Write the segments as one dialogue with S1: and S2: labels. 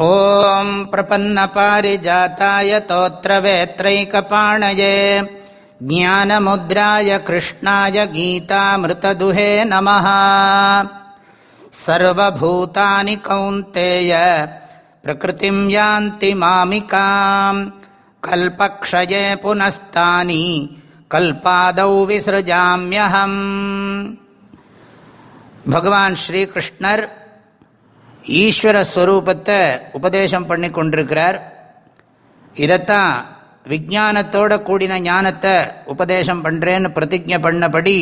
S1: ॐ प्रपन्नपारिजाताय तोत्रवेत्रैकपाणये ज्ञानमुद्राय कृष्णाय गीतामृतदुहे नमः सर्वभूतानि कौन्तेय प्रकृतिं यान्ति मामिकाम् कल्पक्षये पुनस्तानि कल्पादौ विसृजाम्यहम् भगवान् श्रीकृष्णर् ஈஸ்வர ஸ்வரூபத்தை உபதேசம் பண்ணி கொண்டிருக்கிறார். இதைத்தான் விஜானத்தோட கூடின ஞானத்தை உபதேசம் பண்ணுறேன்னு பிரதிஜை பண்ணபடி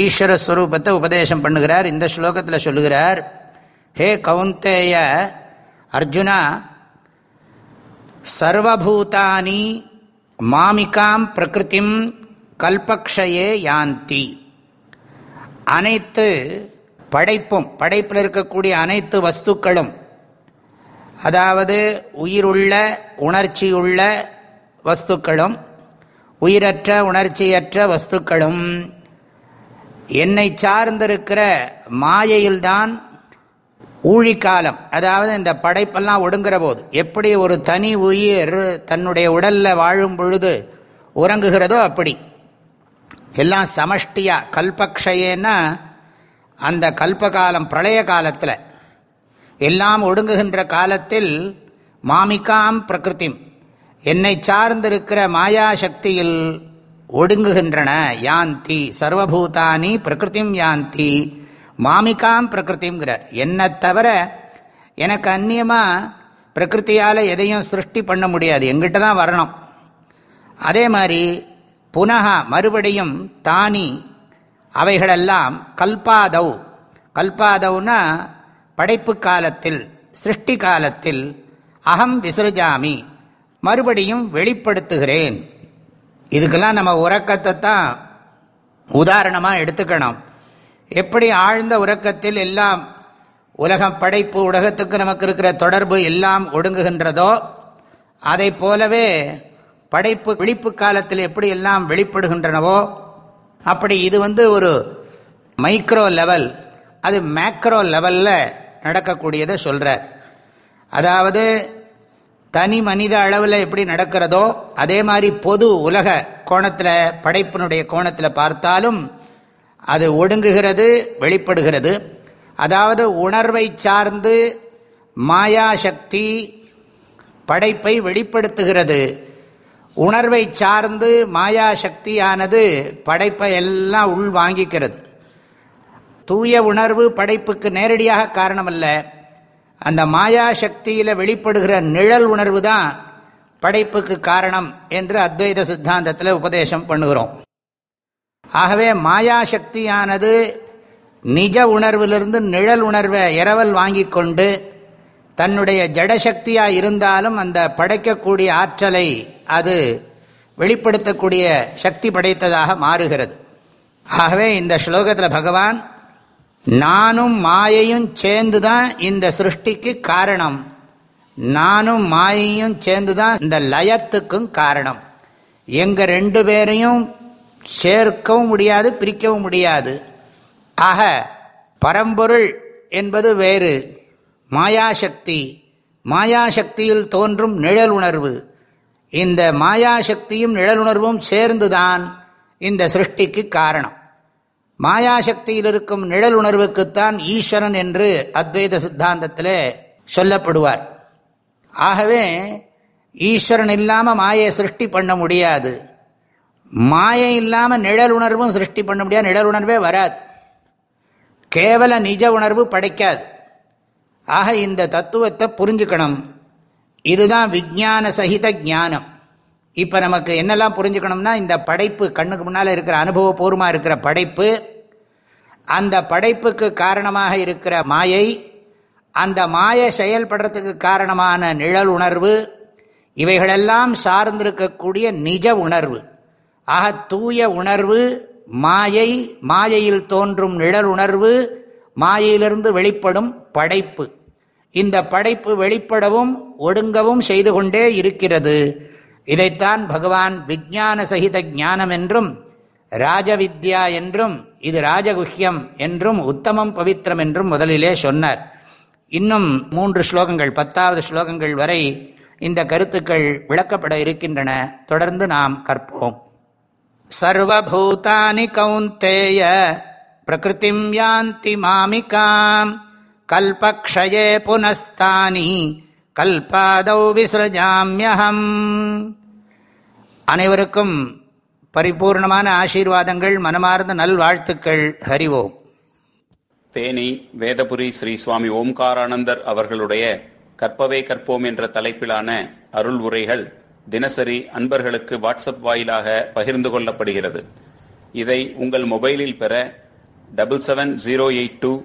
S1: ஈஸ்வர ஸ்வரூபத்தை உபதேசம் பண்ணுகிறார். இந்த ஸ்லோகத்தில் சொல்லுகிறார் ஹே கவுந்தேய அர்ஜுனா சர்வபூதானி மாமிகாம் பிரகிருதிம் கல்பக்ஷயே யாந்தி. அனைத்து படைப்பும் படைப்பில் இருக்கக்கூடிய அனைத்து வஸ்துக்களும் அதாவது உயிருள்ள உணர்ச்சியுள்ள வஸ்துக்களும் உயிரற்ற உணர்ச்சியற்ற வஸ்துக்களும் என்னை சார்ந்திருக்கிற மாயையில்தான் ஊழிக்காலம். அதாவது இந்த படைப்பெல்லாம் ஒடுங்குற போது எப்படி ஒரு தனி உயிர் தன்னுடைய உடலில் வாழும் பொழுது உறங்குகிறதோ அப்படி. எல்லாம் சமஷ்டியா கல்பக்ஷயேன்னா அந்த கல்பகாலம் பிரளய காலத்தில். எல்லாம் ஒடுங்குகின்ற காலத்தில் மாமிகாம் பிரகிருதி என்னை சார்ந்திருக்கிற மாயாசக்தியில் ஒடுங்குகின்றன. யாந்தி சர்வபூதானி பிரகிருதிம் யாந்தி மாமிகாம் பிரகிருத்திங்கிறார் என்னை தவிர எனக்கு அந்நியமாக பிரகிருத்தியால் எதையும் சிருஷ்டி பண்ண முடியாது. எங்கிட்ட தான் வரணும். அதே மாதிரி புனகா மறுபடியும் தானி அவைகளெல்லாம் கல்பாதவ். கல்பாதவ்னா படைப்பு காலத்தில் சிருஷ்டி காலத்தில் அகம் விசிறுஜாமி. மறுபடியும் வெளிப்படுத்துகிறேன். இதுக்கெல்லாம் நம்ம உறக்கத்தை தான் உதாரணமாக எடுத்துக்கணும். எப்படி ஆழ்ந்த உறக்கத்தில் எல்லாம் உலகம் படைப்பு உலகத்துக்கு நமக்கு இருக்கிற தொடர்பு எல்லாம் ஒடுங்குகின்றதோ அதை போலவே படைப்பு விழிப்பு காலத்தில் எப்படி எல்லாம் வெளிப்படுகின்றனவோ அப்படி இது வந்து ஒரு மைக்ரோ லெவல் அது மேக்ரோ லெவலில் நடக்கக்கூடியதை சொல்கிறார் அதாவது தனி மனித அளவில் எப்படி நடக்கிறதோ அதே மாதிரி பொது உலக கோணத்தில் படைப்பினுடைய கோணத்தில் பார்த்தாலும் அது ஒடுங்குகிறது வெளிப்படுகிறது. அதாவது உணர்வை சார்ந்து மாயாசக்தி படைப்பை வெளிப்படுத்துகிறது. உணர்வை சார்ந்து மாயா சக்தியானது படைப்பை எல்லாம் உள் வாங்கிக்கிறது தூய உணர்வு படைப்புக்கு நேரடியாக காரணமல்ல. அந்த மாயா சக்தியில் வெளிப்படுகிற நிழல் உணர்வு தான் படைப்புக்கு காரணம் என்று அத்வைத சித்தாந்தத்தில் உபதேசம் பண்ணுகிறோம். ஆகவே மாயா சக்தியானது நிஜ உணர்விலிருந்து நிழல் உணர்வை இரவல் வாங்கி கொண்டு தன்னுடைய ஜடசக்தியாக இருந்தாலும் அந்த படைக்கக்கூடிய ஆற்றலை அது வெளிப்படுத்தக்கூடிய சக்தி படைத்ததாக மாறுகிறது. ஆகவே இந்த ஸ்லோகத்தில் பகவான் நானும் மாயையும் சேர்ந்து தான் இந்த சிருஷ்டிக்கு காரணம். நானும் மாயையும் சேர்ந்து தான் இந்த லயத்துக்கும் காரணம். எங்கள் ரெண்டு பேரையும் சேர்க்கவும் முடியாது பிரிக்கவும் முடியாது. ஆக பரம்பொருள் என்பது வேறு. மாயாசக்தி. மாயாசக்தியில் தோன்றும் நிழல் உணர்வு இந்த மாயாசக்தியும் நிழலுணர்வும் சேர்ந்துதான் இந்த சிருஷ்டிக்கு காரணம். மாயாசக்தியில் இருக்கும் நிழல் உணர்வுக்குத்தான் ஈஸ்வரன் என்று அத்வைத சித்தாந்தத்தில் சொல்லப்படுவார். ஆகவே ஈஸ்வரன் இல்லாமல் மாயை சிருஷ்டி பண்ண முடியாது. மாயை இல்லாமல் நிழல் உணர்வும் சிருஷ்டி பண்ண முடியாது நிழல் உணர்வே வராது. கேவல நிஜ உணர்வு படைக்காது. ஆக இந்த தத்துவத்தை புரிஞ்சுக்கணும். இதுதான் விஜான சகித ஞானம். இப்போ நமக்கு என்னெல்லாம் புரிஞ்சுக்கணும்னா இந்த படைப்பு கண்ணுக்கு முன்னால் இருக்கிற அனுபவபூர்வமாக இருக்கிற படைப்பு அந்த படைப்புக்கு காரணமாக இருக்கிற மாயை அந்த மாய செயல்படுறதுக்கு காரணமான நிழல் உணர்வு இவைகளெல்லாம் சார்ந்திருக்கக்கூடிய நிஜ உணர்வு. ஆக தூய உணர்வு மாயை மாயையில் தோன்றும் நிழல் உணர்வு மாயையிலிருந்து வெளிப்படும் படைப்பு. இந்த படைப்பு வெளிப்படவும் ஒடுங்கவும் செய்து கொண்டே இருக்கிறது. இதைத்தான் பகவான் விஜான சகித ஞானம் என்றும் ராஜவித்யா என்றும் இது ராஜகுஹ்யம் என்றும் உத்தமம் பவித்திரம் என்றும் முதலிலே சொன்னார். இன்னும் மூன்று ஸ்லோகங்கள் பத்தாவது ஸ்லோகங்கள் வரை இந்த கருத்துக்கள் விளக்கப்பட இருக்கின்றன. தொடர்ந்து நாம் கற்போம். சர்வபூதானி கௌந்தேய பிரகிருதிம் யாந்தி மாமிகாம். கல்பக்ஷயே புனஸ்தானி கல்பாதௌ விசிருஜாமியகம் அனைவருக்கும் பரிபூர்ணமான ஆசீர்வாதங்கள் மனமார்ந்த நல்வாழ்த்துக்கள். ஹரிவோம்
S2: தேனி வேதபுரி ஸ்ரீ சுவாமி ஓம்காரானந்தர் அவர்களுடைய கற்பவே கற்போம் என்ற தலைப்பிலான அருள் உரைகள் தினசரி அன்பர்களுக்கு வாட்ஸ்அப் வாயிலாக பகிர்ந்து கொள்ளப்படுகிறது. இதை உங்கள் மொபைலில் பெற double seven zero eight two